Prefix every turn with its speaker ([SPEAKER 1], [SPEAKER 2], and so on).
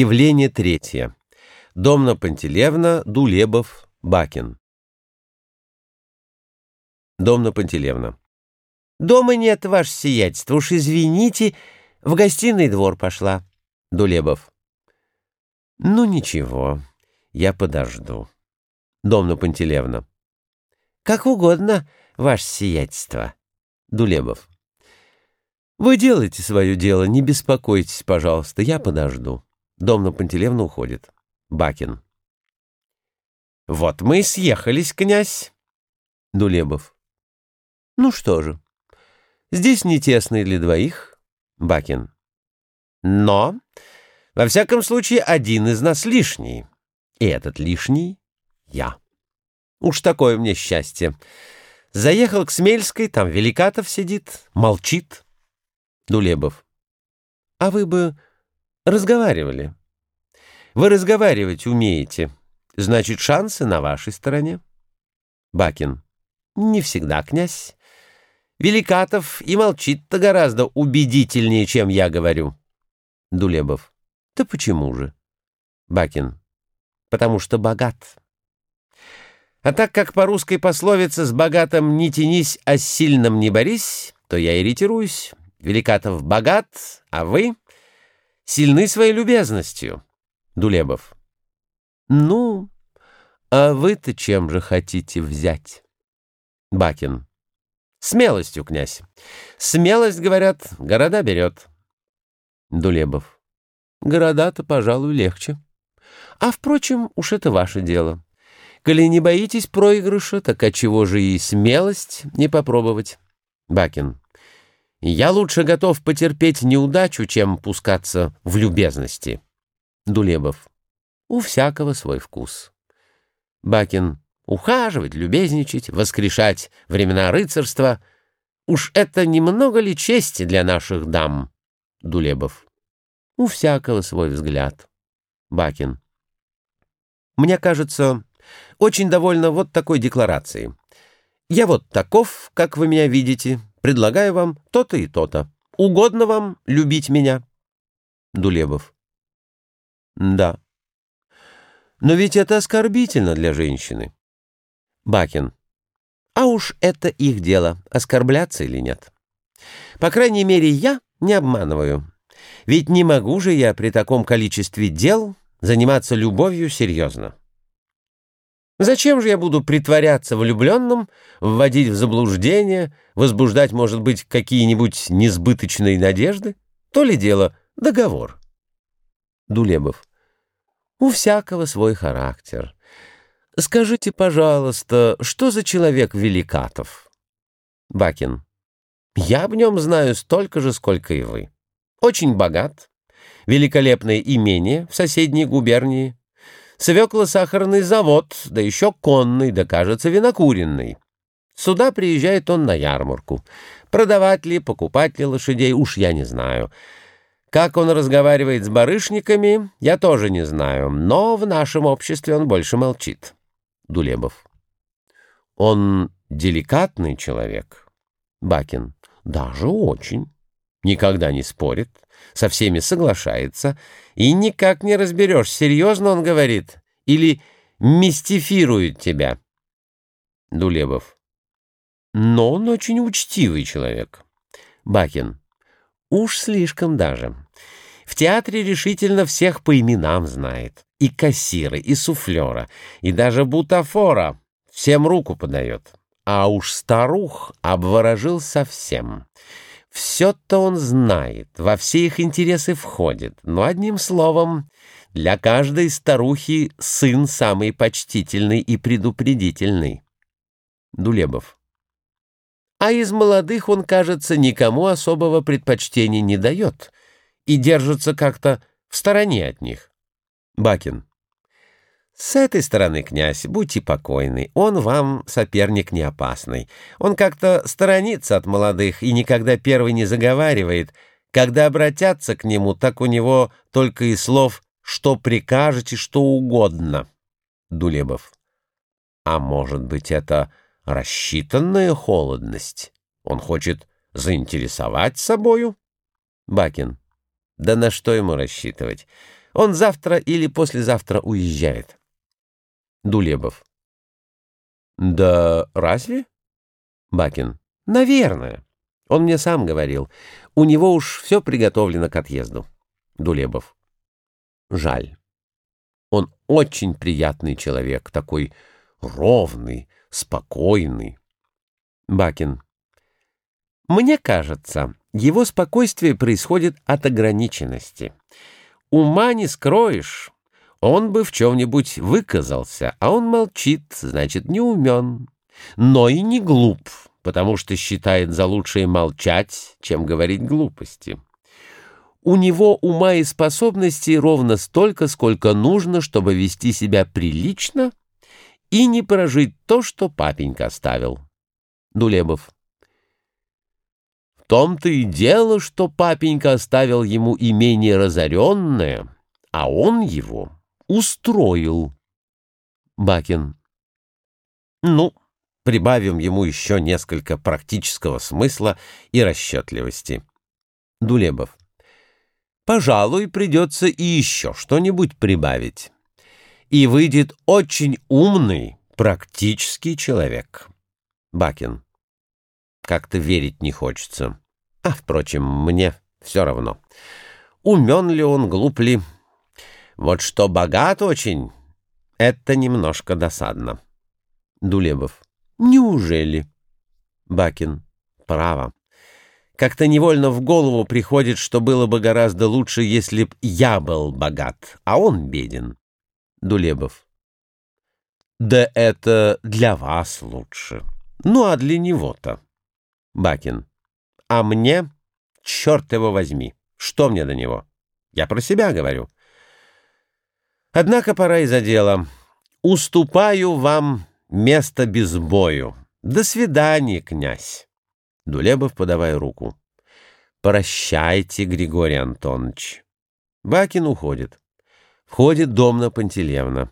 [SPEAKER 1] Явление третье. Домна Пантелевна, Дулебов, Бакин. Домна Пантелевна.
[SPEAKER 2] Дома нет, ваше сиятельство, уж извините, в гостиный двор пошла.
[SPEAKER 1] Дулебов. Ну ничего, я подожду. Домна Пантелевна.
[SPEAKER 2] Как угодно, ваше сиятельство.
[SPEAKER 1] Дулебов. Вы делайте свое дело, не беспокойтесь, пожалуйста, я подожду. Домна Пантелевна уходит. Бакин.
[SPEAKER 2] Вот мы и съехались, князь.
[SPEAKER 1] Дулебов. Ну что же, здесь не тесно для двоих. Бакин.
[SPEAKER 2] Но, во всяком случае, один из нас лишний. И этот лишний — я. Уж такое мне счастье. Заехал к Смельской, там Великатов сидит, молчит.
[SPEAKER 1] Дулебов. А вы бы разговаривали. Вы разговаривать умеете. Значит, шансы на вашей стороне. Бакин.
[SPEAKER 2] Не всегда, князь. Великатов и молчит-то гораздо убедительнее, чем я говорю.
[SPEAKER 1] Дулебов. Да почему же? Бакин.
[SPEAKER 2] Потому что богат. А так как по русской пословице «с богатым не тянись, а с сильным не борись», то я и ретируюсь. Великатов богат, а вы сильны своей любезностью.
[SPEAKER 1] Дулебов. Ну, а вы-то чем же хотите взять? Бакин.
[SPEAKER 2] Смелостью, князь. Смелость, говорят, города берет.
[SPEAKER 1] Дулебов. Города-то, пожалуй, легче. А, впрочем, уж это ваше дело. Коли не боитесь проигрыша, так отчего же и смелость не попробовать?
[SPEAKER 2] Бакин. Я лучше готов потерпеть неудачу, чем пускаться в любезности.
[SPEAKER 1] Дулебов. У всякого свой вкус.
[SPEAKER 2] Бакин. Ухаживать, любезничать, воскрешать времена рыцарства. Уж это немного ли чести для наших дам?
[SPEAKER 1] Дулебов. У всякого свой взгляд.
[SPEAKER 2] Бакин. Мне кажется, очень довольна вот такой декларацией. Я вот таков, как вы меня видите, Предлагаю вам то-то и то-то. Угодно вам любить меня?»
[SPEAKER 1] Дулебов. «Да. Но ведь это оскорбительно для женщины».
[SPEAKER 2] Бакин. «А уж это их дело, оскорбляться или нет. По крайней мере, я не обманываю. Ведь не могу же я при таком количестве дел заниматься любовью серьезно. Зачем же я буду притворяться влюбленным, вводить в заблуждение, возбуждать, может быть, какие-нибудь несбыточные надежды? То ли дело договор.
[SPEAKER 1] Дулебов. У всякого свой характер. Скажите, пожалуйста, что за человек Великатов?
[SPEAKER 2] Бакин. Я об нем знаю столько же, сколько и вы. Очень богат. Великолепное имение в соседней губернии свекло-сахарный завод, да еще конный, да, кажется, винокуренный. Сюда приезжает он на ярмарку. Продавать ли, покупать ли лошадей, уж я не знаю. Как он разговаривает с барышниками, я тоже не знаю, но в нашем обществе он больше молчит.
[SPEAKER 1] Дулебов. Он деликатный человек.
[SPEAKER 2] Бакин. Даже очень. Никогда не спорит со всеми соглашается, и никак не разберешь, серьезно он говорит или мистифирует тебя.
[SPEAKER 1] Дулебов. Но он очень учтивый человек.
[SPEAKER 2] Бакин. Уж слишком даже. В театре решительно всех по именам знает. И кассира, и суфлера, и даже бутафора. Всем руку подает. А уж старух обворожил совсем. Все-то он знает, во все их интересы входит, но одним словом, для каждой старухи сын самый почтительный и предупредительный.
[SPEAKER 1] Дулебов.
[SPEAKER 2] А из молодых он, кажется, никому особого предпочтения не дает и держится как-то в стороне от них.
[SPEAKER 1] Бакин.
[SPEAKER 2] С этой стороны, князь, будьте покойны, он вам соперник не опасный. Он как-то сторонится от молодых и никогда первый не заговаривает. Когда обратятся к нему, так у него только и слов «что прикажете, что угодно».
[SPEAKER 1] Дулебов. А может быть, это рассчитанная холодность? Он хочет заинтересовать собою?
[SPEAKER 2] Бакин. Да на что ему рассчитывать? Он завтра или послезавтра уезжает.
[SPEAKER 1] Дулебов. Да разве?
[SPEAKER 2] Бакин. Наверное. Он мне сам говорил. У него уж все приготовлено к отъезду.
[SPEAKER 1] Дулебов. Жаль. Он очень приятный человек, такой ровный, спокойный.
[SPEAKER 2] Бакин. Мне кажется, его спокойствие происходит от ограниченности. Ума не скроешь. Он бы в чем-нибудь выказался, а он молчит, значит, не умен, но и не глуп, потому что считает за лучшее молчать, чем говорить глупости. У него ума и способностей ровно столько, сколько нужно, чтобы вести себя прилично и не прожить то, что папенька оставил.
[SPEAKER 1] Дулебов. В том-то и дело, что папенька оставил ему имение разоренное, а он его устроил.
[SPEAKER 2] Бакин. Ну, прибавим ему еще несколько практического смысла и расчетливости.
[SPEAKER 1] Дулебов. Пожалуй, придется и еще что-нибудь прибавить.
[SPEAKER 2] И выйдет очень умный, практический человек.
[SPEAKER 1] Бакин.
[SPEAKER 2] Как-то верить не хочется. А, впрочем, мне все равно. Умен ли он, глуп ли, вот что богат очень, это немножко досадно.
[SPEAKER 1] Дулебов.
[SPEAKER 2] Неужели?
[SPEAKER 1] Бакин.
[SPEAKER 2] Право. Как-то невольно в голову приходит, что было бы гораздо лучше, если б я был богат, а он беден.
[SPEAKER 1] Дулебов.
[SPEAKER 2] Да это для вас лучше. Ну, а для него-то?
[SPEAKER 1] Бакин.
[SPEAKER 2] А мне, черт его возьми, что мне до него? Я про себя говорю. Однако пора и за дело. Уступаю вам место без бою. До свидания, князь.
[SPEAKER 1] Дулебов, подавая руку.
[SPEAKER 2] Прощайте, Григорий Антонович.
[SPEAKER 1] Бакин уходит. Входит Домна Пантелеевна.